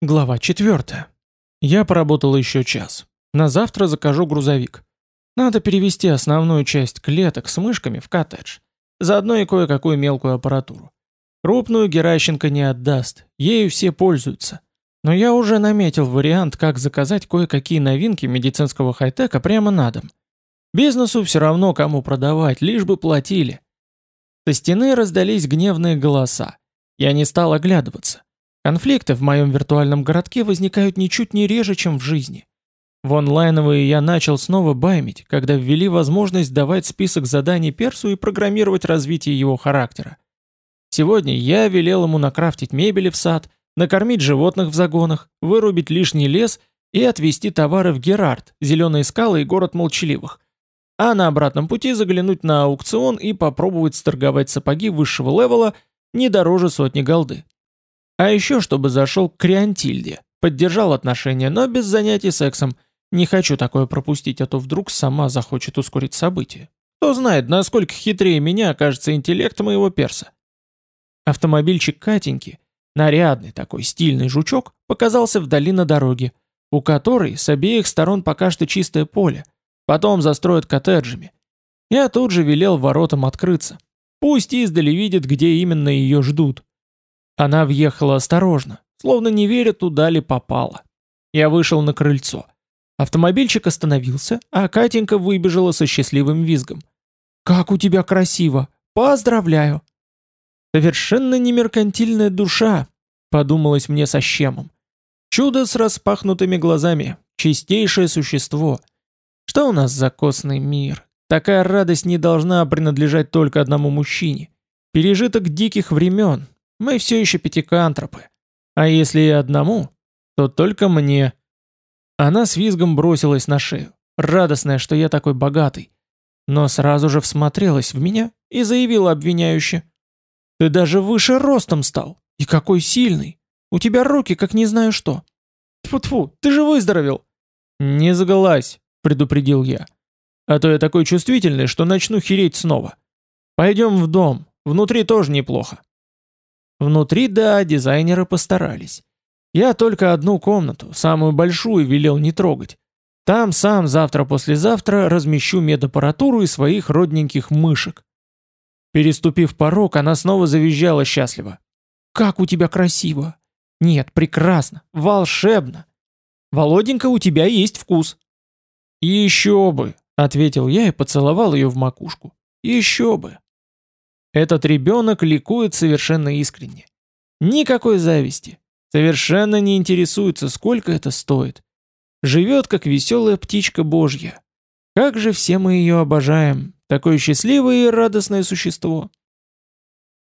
Глава 4. Я поработал еще час. На завтра закажу грузовик. Надо перевести основную часть клеток с мышками в коттедж. Заодно и кое-какую мелкую аппаратуру. Крупную Геращенко не отдаст, ею все пользуются. Но я уже наметил вариант, как заказать кое-какие новинки медицинского хай-тека прямо на дом. Бизнесу все равно кому продавать, лишь бы платили. Со стены раздались гневные голоса. Я не стал оглядываться. Конфликты в моем виртуальном городке возникают ничуть не реже, чем в жизни. В онлайновые я начал снова баймить, когда ввели возможность давать список заданий персу и программировать развитие его характера. Сегодня я велел ему накрафтить мебели в сад, накормить животных в загонах, вырубить лишний лес и отвезти товары в Герард, Зеленые скалы и город молчаливых. А на обратном пути заглянуть на аукцион и попробовать сторговать сапоги высшего левела не дороже сотни голды. А еще, чтобы зашел к Криантильде, поддержал отношения, но без занятий сексом. Не хочу такое пропустить, а то вдруг сама захочет ускорить события. Кто знает, насколько хитрее меня окажется интеллект моего перса. Автомобильчик Катеньки, нарядный такой стильный жучок, показался вдали на дороге, у которой с обеих сторон пока что чистое поле, потом застроят коттеджами. Я тут же велел воротам открыться. Пусть издали видит, где именно ее ждут. Она въехала осторожно, словно не веря, туда ли попала. Я вышел на крыльцо. Автомобильчик остановился, а Катенька выбежала со счастливым визгом. «Как у тебя красиво! Поздравляю!» «Совершенно не меркантильная душа», — подумалось мне со щемом. «Чудо с распахнутыми глазами, чистейшее существо. Что у нас за костный мир? Такая радость не должна принадлежать только одному мужчине. Пережиток диких времен, мы все еще пятикантропы. А если и одному, то только мне. Она с визгом бросилась на шею, радостная, что я такой богатый. Но сразу же всмотрелась в меня и заявила обвиняюще. «Ты даже выше ростом стал. И какой сильный. У тебя руки, как не знаю что. Тьфу-тьфу, ты же выздоровел!» «Не заголась», — предупредил я. «А то я такой чувствительный, что начну хереть снова. Пойдем в дом, внутри тоже неплохо». Внутри, да, дизайнеры постарались. Я только одну комнату, самую большую, велел не трогать. Там сам завтра-послезавтра размещу медаппаратуру и своих родненьких мышек. Переступив порог, она снова завизжала счастливо. «Как у тебя красиво!» «Нет, прекрасно! Волшебно! Володенька, у тебя есть вкус!» «Еще бы!» — ответил я и поцеловал ее в макушку. «Еще бы!» Этот ребенок ликует совершенно искренне. Никакой зависти. Совершенно не интересуется, сколько это стоит. Живет, как веселая птичка божья. Как же все мы ее обожаем. Такое счастливое и радостное существо.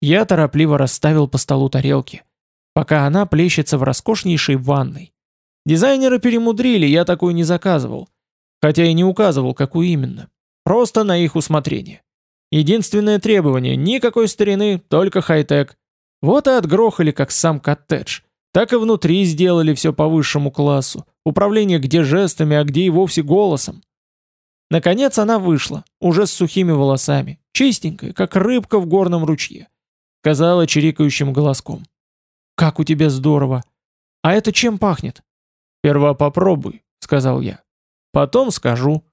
Я торопливо расставил по столу тарелки, пока она плещется в роскошнейшей ванной. Дизайнеры перемудрили, я такую не заказывал. Хотя и не указывал, какую именно. Просто на их усмотрение. Единственное требование – никакой старины, только хай-тек. Вот и отгрохали как сам коттедж. Так и внутри сделали все по высшему классу. Управление где жестами, а где и вовсе голосом. Наконец она вышла, уже с сухими волосами, чистенькая, как рыбка в горном ручье. Сказала чирикающим голоском. «Как у тебя здорово! А это чем пахнет?» «Сперва попробуй», — сказал я. «Потом скажу».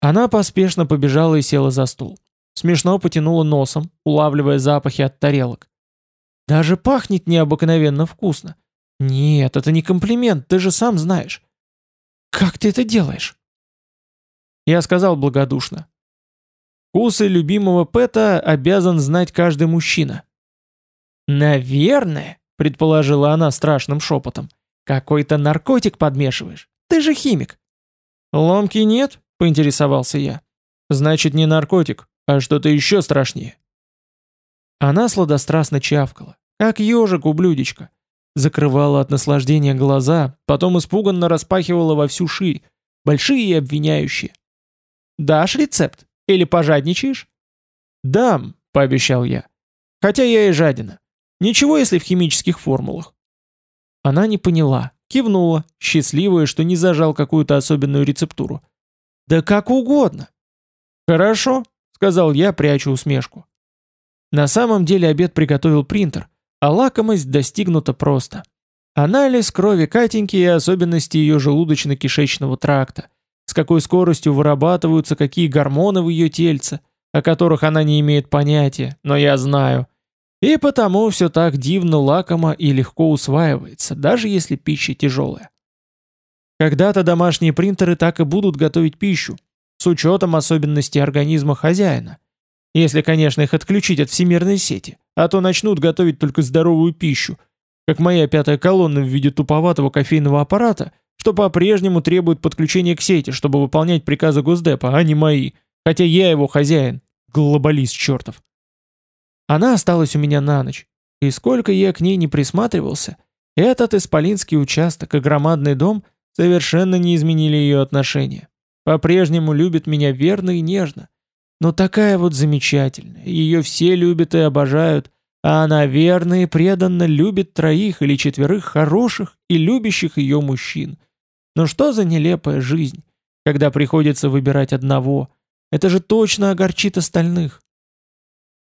Она поспешно побежала и села за стол. Смешно потянула носом, улавливая запахи от тарелок. Даже пахнет необыкновенно вкусно. Нет, это не комплимент, ты же сам знаешь. Как ты это делаешь? Я сказал благодушно. Вкусы любимого Пэта обязан знать каждый мужчина. Наверное, предположила она страшным шепотом. Какой-то наркотик подмешиваешь. Ты же химик. Ломки нет? Поинтересовался я. Значит, не наркотик, а что-то еще страшнее. Она сладострастно чавкала, как ежик у блюдечка. Закрывала от наслаждения глаза, потом испуганно распахивала во всю ширь, большие и обвиняющие. «Дашь рецепт? Или пожадничаешь?» «Дам», — пообещал я. «Хотя я и жадина. Ничего, если в химических формулах». Она не поняла, кивнула, счастливая, что не зажал какую-то особенную рецептуру. Да как угодно. Хорошо, сказал я, прячу усмешку. На самом деле обед приготовил принтер, а лакомость достигнута просто. Анализ крови Катеньки и особенности ее желудочно-кишечного тракта, с какой скоростью вырабатываются какие гормоны в ее тельце, о которых она не имеет понятия, но я знаю. И потому все так дивно лакомо и легко усваивается, даже если пища тяжелая. Когда-то домашние принтеры так и будут готовить пищу, с учетом особенностей организма хозяина. Если, конечно, их отключить от всемирной сети, а то начнут готовить только здоровую пищу, как моя пятая колонна в виде туповатого кофейного аппарата, что по-прежнему требует подключения к сети, чтобы выполнять приказы Госдепа, а не мои, хотя я его хозяин, глобалист чертов. Она осталась у меня на ночь, и сколько я к ней не присматривался, этот исполинский участок и громадный дом – совершенно не изменили ее отношения. По-прежнему любит меня верно и нежно. Но такая вот замечательная, ее все любят и обожают, а она верно и преданно любит троих или четверых хороших и любящих ее мужчин. Но что за нелепая жизнь, когда приходится выбирать одного? Это же точно огорчит остальных.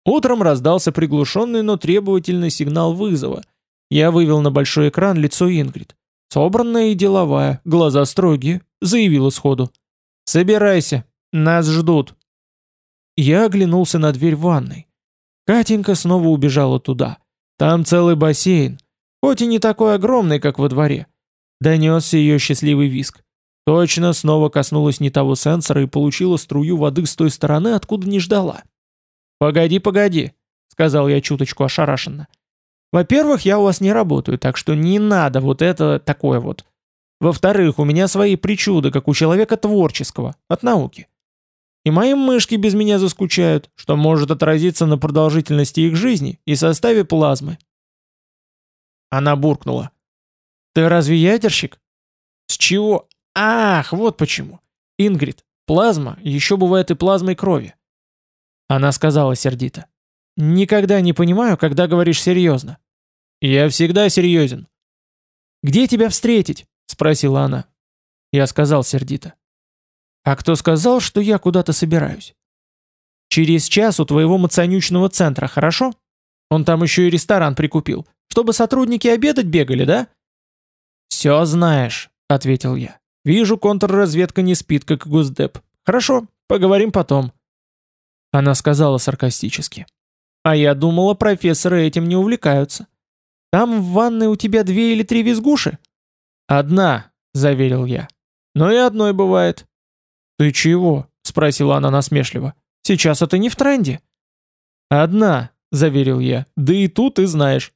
Утром раздался приглушенный, но требовательный сигнал вызова. Я вывел на большой экран лицо Ингрид. Собранная и деловая, глаза строгие, заявила сходу. «Собирайся, нас ждут». Я оглянулся на дверь ванной. Катенька снова убежала туда. Там целый бассейн, хоть и не такой огромный, как во дворе. Донесся ее счастливый виск. Точно снова коснулась не того сенсора и получила струю воды с той стороны, откуда не ждала. «Погоди, погоди», — сказал я чуточку ошарашенно. Во-первых, я у вас не работаю, так что не надо вот это такое вот. Во-вторых, у меня свои причуды, как у человека творческого, от науки. И мои мышки без меня заскучают, что может отразиться на продолжительности их жизни и составе плазмы. Она буркнула. «Ты разве ядерщик?» «С чего? Ах, вот почему. Ингрид, плазма еще бывает и плазмой крови». Она сказала сердито. Никогда не понимаю, когда говоришь серьезно. Я всегда серьезен. Где тебя встретить? Спросила она. Я сказал сердито. А кто сказал, что я куда-то собираюсь? Через час у твоего мацанючного центра, хорошо? Он там еще и ресторан прикупил. Чтобы сотрудники обедать бегали, да? Все знаешь, ответил я. Вижу, контрразведка не спит, как Госдеп. Хорошо, поговорим потом. Она сказала саркастически. А я думала, профессоры этим не увлекаются. Там в ванной у тебя две или три визгуши? Одна, заверил я. Но и одной бывает. Ты чего? Спросила она насмешливо. Сейчас это не в тренде. Одна, заверил я. Да и тут ты знаешь.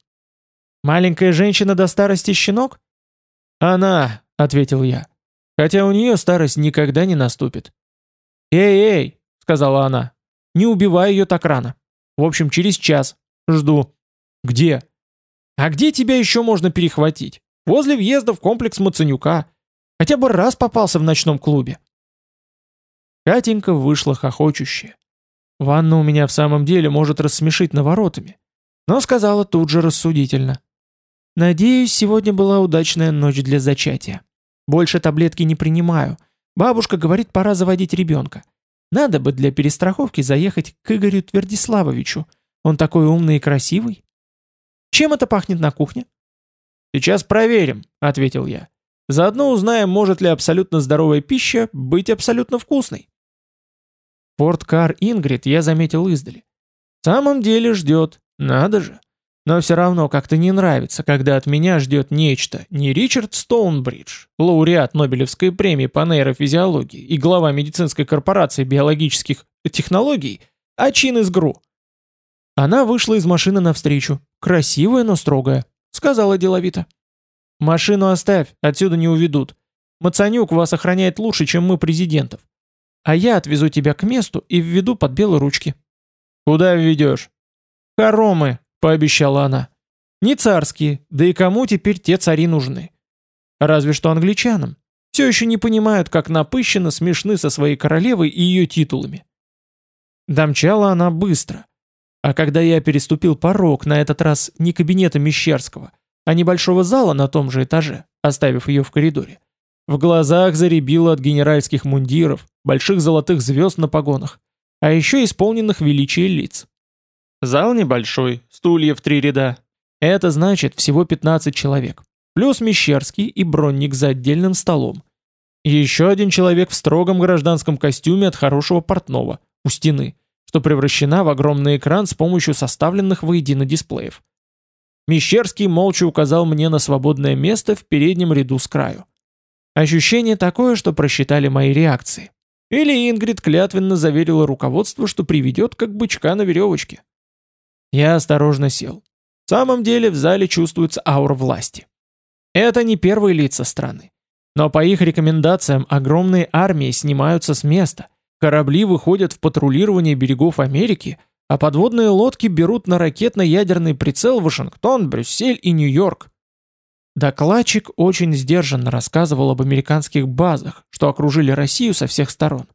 Маленькая женщина до старости щенок? Она, ответил я. Хотя у нее старость никогда не наступит. «Эй, эй!» — сказала она. «Не убивай ее так рано. В общем, через час. Жду. Где? А где тебя еще можно перехватить? Возле въезда в комплекс Мацанюка. Хотя бы раз попался в ночном клубе. Катенька вышла хохочущая. Ванна у меня в самом деле может рассмешить наворотами. Но сказала тут же рассудительно. Надеюсь, сегодня была удачная ночь для зачатия. Больше таблетки не принимаю. Бабушка говорит, пора заводить ребенка. Надо бы для перестраховки заехать к Игорю Твердиславовичу. Он такой умный и красивый. Чем это пахнет на кухне? Сейчас проверим, ответил я. Заодно узнаем, может ли абсолютно здоровая пища быть абсолютно вкусной. Порткар Ингрид я заметил издали. В самом деле ждет, надо же. Но все равно как-то не нравится, когда от меня ждет нечто. Не Ричард Стоунбридж, лауреат Нобелевской премии по нейрофизиологии и глава медицинской корпорации биологических технологий, а Чин из ГРУ. Она вышла из машины навстречу. Красивая, но строгая. Сказала деловито. «Машину оставь, отсюда не уведут. Мацанюк вас охраняет лучше, чем мы президентов. А я отвезу тебя к месту и введу под белые ручки». «Куда введешь?» «Хоромы», пообещала она. Не царские, да и кому теперь те цари нужны? Разве что англичанам. Все еще не понимают, как напыщенно смешны со своей королевой и ее титулами. Домчала она быстро. А когда я переступил порог, на этот раз не кабинета Мещерского, а небольшого зала на том же этаже, оставив ее в коридоре, в глазах заребило от генеральских мундиров, больших золотых звезд на погонах, а еще исполненных величия лиц. Зал небольшой, стулья в три ряда. Это значит всего 15 человек. плюс Мещерский и Бронник за отдельным столом. Еще один человек в строгом гражданском костюме от хорошего портного, у стены, что превращена в огромный экран с помощью составленных воедино дисплеев. Мещерский молча указал мне на свободное место в переднем ряду с краю. Ощущение такое, что просчитали мои реакции. Или Ингрид клятвенно заверила руководство, что приведет как бычка на веревочке. Я осторожно сел. В самом деле в зале чувствуется аура власти. Это не первые лица страны. Но по их рекомендациям огромные армии снимаются с места, корабли выходят в патрулирование берегов Америки, а подводные лодки берут на ракетно-ядерный прицел Вашингтон, Брюссель и Нью-Йорк. Докладчик очень сдержанно рассказывал об американских базах, что окружили Россию со всех сторон.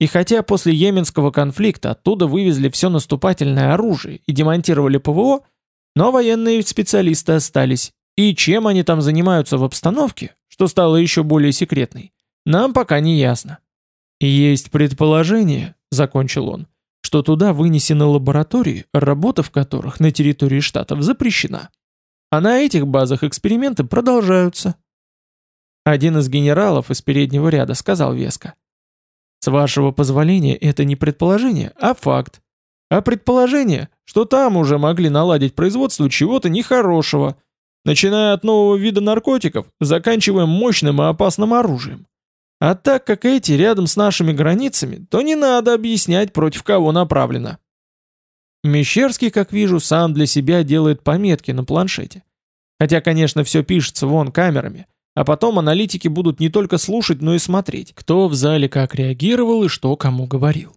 И хотя после Йеменского конфликта оттуда вывезли все наступательное оружие и демонтировали ПВО, но военные специалисты остались, и чем они там занимаются в обстановке, что стало еще более секретной, нам пока не ясно. «Есть предположение», — закончил он, что туда вынесены лаборатории, работа в которых на территории штатов запрещена. А на этих базах эксперименты продолжаются. Один из генералов из переднего ряда сказал веско. С вашего позволения это не предположение, а факт. А предположение, что там уже могли наладить производство чего-то нехорошего, начиная от нового вида наркотиков, заканчивая мощным и опасным оружием. А так как эти рядом с нашими границами, то не надо объяснять, против кого направлено. Мещерский, как вижу, сам для себя делает пометки на планшете. Хотя, конечно, все пишется вон камерами, а потом аналитики будут не только слушать, но и смотреть, кто в зале как реагировал и что кому говорил.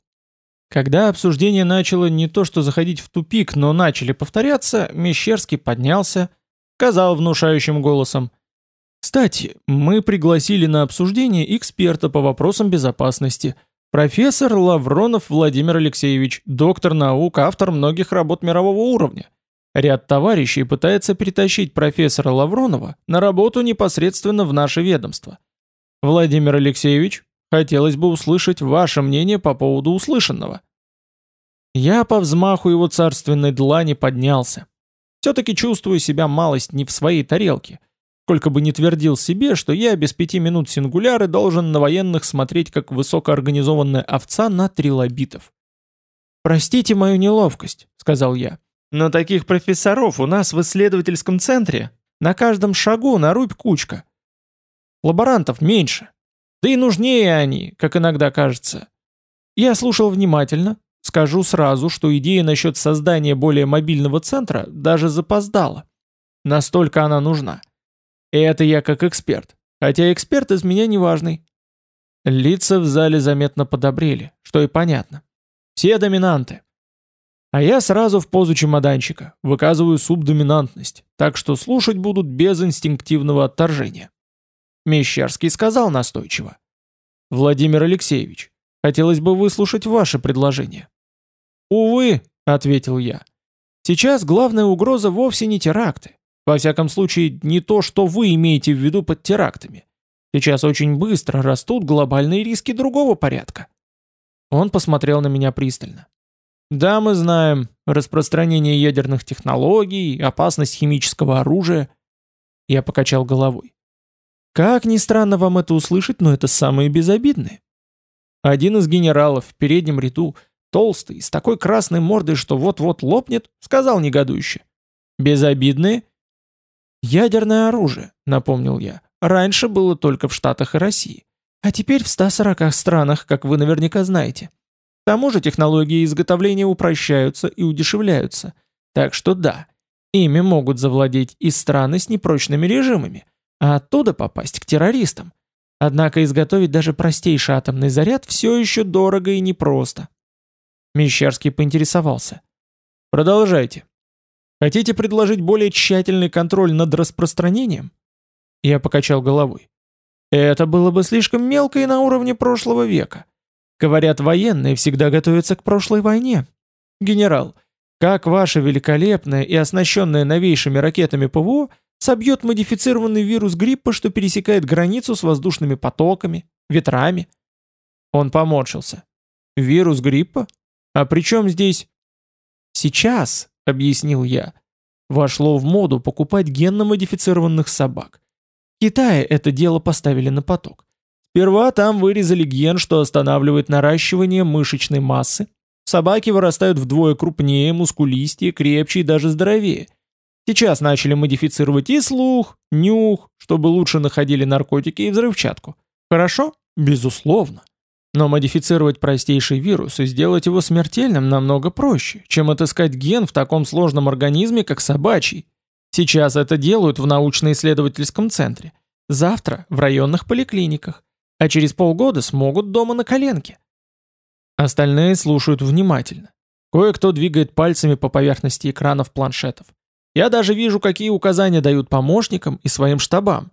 Когда обсуждение начало не то что заходить в тупик, но начали повторяться, Мещерский поднялся, сказал внушающим голосом, «Кстати, мы пригласили на обсуждение эксперта по вопросам безопасности – Профессор Лавронов Владимир Алексеевич, доктор наук, автор многих работ мирового уровня. Ряд товарищей пытается перетащить профессора Лавронова на работу непосредственно в наше ведомство. Владимир Алексеевич, хотелось бы услышать ваше мнение по поводу услышанного. Я по взмаху его царственной длани поднялся. Все-таки чувствую себя малость не в своей тарелке. Сколько бы ни твердил себе, что я без пяти минут сингуляры должен на военных смотреть как высокоорганизованная овца на трилобитов. «Простите мою неловкость», — сказал я. «Но таких профессоров у нас в исследовательском центре на каждом шагу на рубь кучка. Лаборантов меньше. Да и нужнее они, как иногда кажется. Я слушал внимательно, скажу сразу, что идея насчет создания более мобильного центра даже запоздала. Настолько она нужна. И это я как эксперт. Хотя эксперт из меня неважный. Лица в зале заметно подобрели, что и понятно. Все доминанты. А я сразу в позу чемоданчика, выказываю субдоминантность, так что слушать будут без инстинктивного отторжения. Мещерский сказал настойчиво. «Владимир Алексеевич, хотелось бы выслушать ваше предложение». «Увы», — ответил я, — «сейчас главная угроза вовсе не теракты. Во всяком случае, не то, что вы имеете в виду под терактами. Сейчас очень быстро растут глобальные риски другого порядка. Он посмотрел на меня пристально. Да, мы знаем распространение ядерных технологий, опасность химического оружия. Я покачал головой. Как ни странно вам это услышать, но это самые безобидные. Один из генералов в переднем ряду, толстый, с такой красной мордой, что вот-вот лопнет, сказал негодующе. Безобидные? «Ядерное оружие», — напомнил я, — «раньше было только в Штатах и России, а теперь в 140 странах, как вы наверняка знаете. К тому же технологии изготовления упрощаются и удешевляются. Так что да, ими могут завладеть и страны с непрочными режимами, а оттуда попасть к террористам. Однако изготовить даже простейший атомный заряд все еще дорого и непросто». Мещерский поинтересовался. «Продолжайте». Хотите предложить более тщательный контроль над распространением? Я покачал головой. Это было бы слишком мелко и на уровне прошлого века. Говорят, военные всегда готовятся к прошлой войне. Генерал, как ваше великолепное и оснащенное новейшими ракетами ПВО собьет модифицированный вирус гриппа, что пересекает границу с воздушными потоками, ветрами? Он поморщился. Вирус гриппа? А при чем здесь... Сейчас, объяснил я. вошло в моду покупать генно-модифицированных собак. В Китае это дело поставили на поток. Сперва там вырезали ген, что останавливает наращивание мышечной массы. Собаки вырастают вдвое крупнее, мускулистее, крепче и даже здоровее. Сейчас начали модифицировать и слух, нюх, чтобы лучше находили наркотики и взрывчатку. Хорошо? Безусловно. Но модифицировать простейший вирус и сделать его смертельным намного проще, чем отыскать ген в таком сложном организме, как собачий. Сейчас это делают в научно-исследовательском центре. Завтра в районных поликлиниках. А через полгода смогут дома на коленке. Остальные слушают внимательно. Кое-кто двигает пальцами по поверхности экранов планшетов. Я даже вижу, какие указания дают помощникам и своим штабам.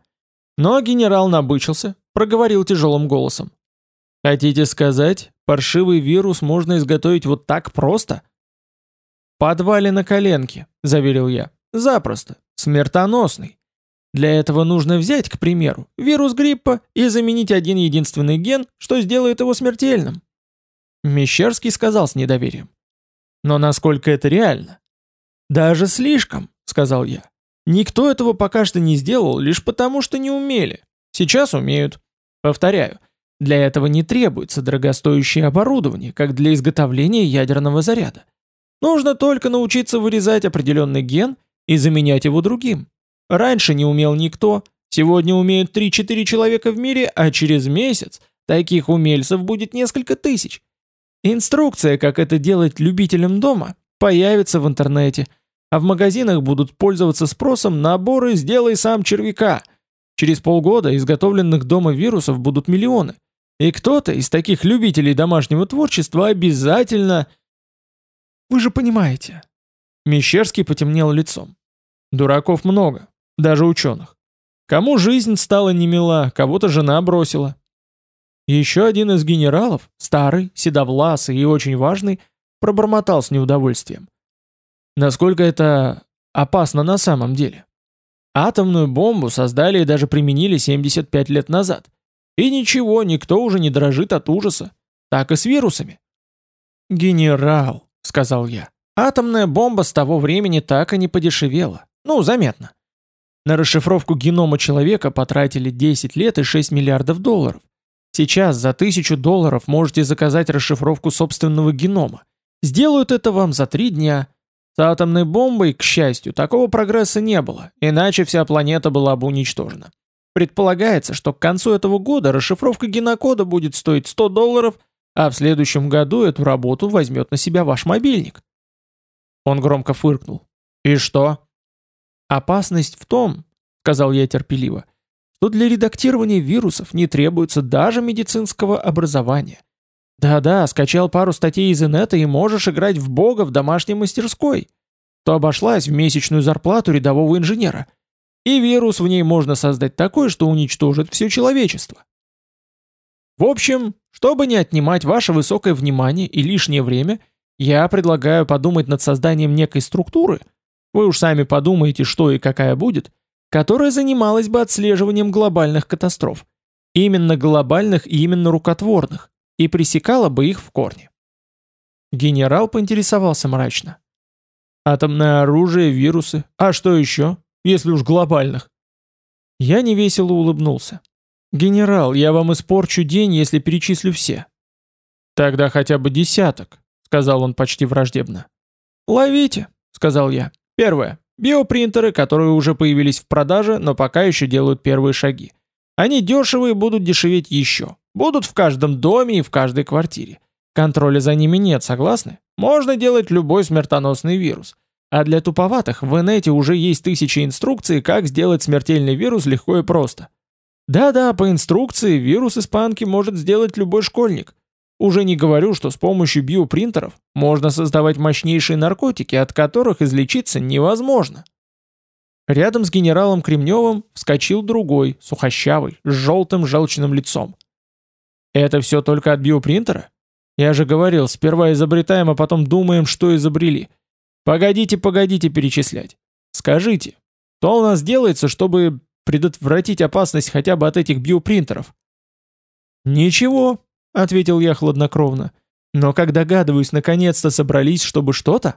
Но генерал набычился, проговорил тяжелым голосом. Хотите сказать, паршивый вирус можно изготовить вот так просто? подвале на коленке, заверил я. Запросто. Смертоносный. Для этого нужно взять, к примеру, вирус гриппа и заменить один единственный ген, что сделает его смертельным. Мещерский сказал с недоверием. Но насколько это реально? Даже слишком, сказал я. Никто этого пока что не сделал, лишь потому что не умели. Сейчас умеют. Повторяю, для этого не требуется дорогостоящее оборудование, как для изготовления ядерного заряда. Нужно только научиться вырезать определенный ген и заменять его другим. Раньше не умел никто, сегодня умеют 3-4 человека в мире, а через месяц таких умельцев будет несколько тысяч. Инструкция, как это делать любителям дома, появится в интернете, а в магазинах будут пользоваться спросом наборы «Сделай сам червяка». Через полгода изготовленных дома вирусов будут миллионы. И кто-то из таких любителей домашнего творчества обязательно... Вы же понимаете. Мещерский потемнел лицом. Дураков много, даже ученых. Кому жизнь стала немила, кого-то жена бросила. Еще один из генералов, старый, седовласый и очень важный, пробормотал с неудовольствием. Насколько это опасно на самом деле? Атомную бомбу создали и даже применили 75 лет назад. И ничего, никто уже не дрожит от ужаса. Так и с вирусами. «Генерал», — сказал я, — «атомная бомба с того времени так и не подешевела. Ну, заметно. На расшифровку генома человека потратили 10 лет и 6 миллиардов долларов. Сейчас за 1000 долларов можете заказать расшифровку собственного генома. Сделают это вам за 3 дня. С атомной бомбой, к счастью, такого прогресса не было, иначе вся планета была бы уничтожена. Предполагается, что к концу этого года расшифровка генокода будет стоить 100 долларов, а в следующем году эту работу возьмет на себя ваш мобильник. Он громко фыркнул. «И что?» «Опасность в том, — сказал я терпеливо, — что для редактирования вирусов не требуется даже медицинского образования. Да-да, скачал пару статей из инета и можешь играть в бога в домашней мастерской, то обошлась в месячную зарплату рядового инженера — и вирус в ней можно создать такой, что уничтожит все человечество. В общем, чтобы не отнимать ваше высокое внимание и лишнее время, я предлагаю подумать над созданием некой структуры, вы уж сами подумаете, что и какая будет, которая занималась бы отслеживанием глобальных катастроф. Именно глобальных и именно рукотворных, и пресекала бы их в корне. Генерал поинтересовался мрачно. Атомное оружие, вирусы, а что еще? если уж глобальных. Я невесело улыбнулся. «Генерал, я вам испорчу день, если перечислю все». «Тогда хотя бы десяток», — сказал он почти враждебно. «Ловите», — сказал я. «Первое. Биопринтеры, которые уже появились в продаже, но пока еще делают первые шаги. Они дешевые будут дешеветь еще. Будут в каждом доме и в каждой квартире. Контроля за ними нет, согласны? Можно делать любой смертоносный вирус. А для туповатых в инете уже есть тысячи инструкций, как сделать смертельный вирус легко и просто. Да-да, по инструкции вирус испанки может сделать любой школьник. Уже не говорю, что с помощью биопринтеров можно создавать мощнейшие наркотики, от которых излечиться невозможно. Рядом с генералом Кремневым вскочил другой, сухощавый, с желтым желчным лицом. Это все только от биопринтера? Я же говорил, сперва изобретаем, а потом думаем, что изобрели. Погодите, погодите перечислять. Скажите, что у нас делается, чтобы предотвратить опасность хотя бы от этих биопринтеров? Ничего, ответил я хладнокровно. Но как догадываюсь, наконец-то собрались, чтобы что-то?